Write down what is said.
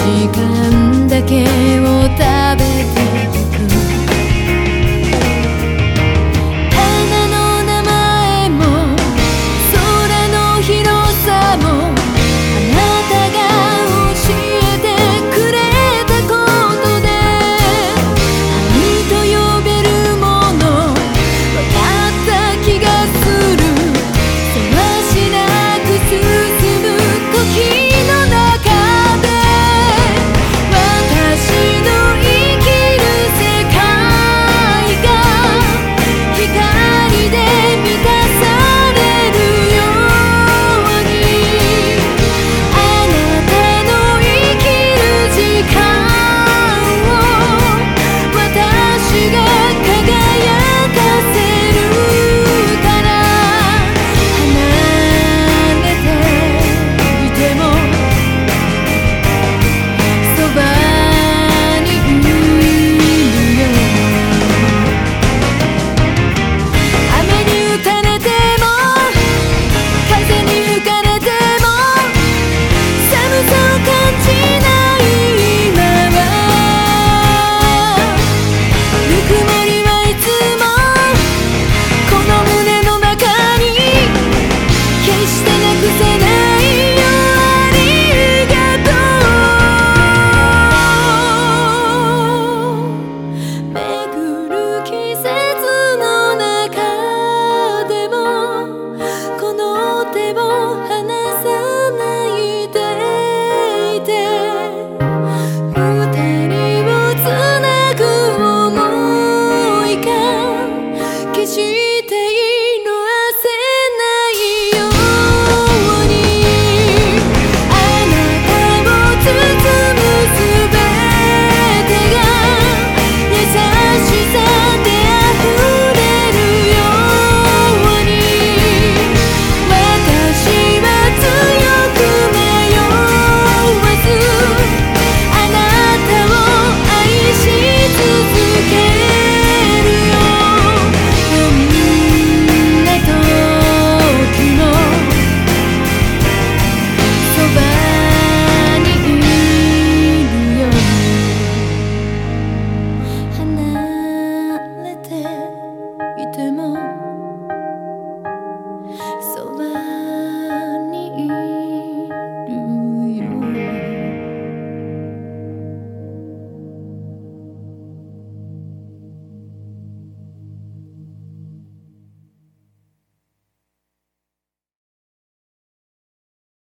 時間だけ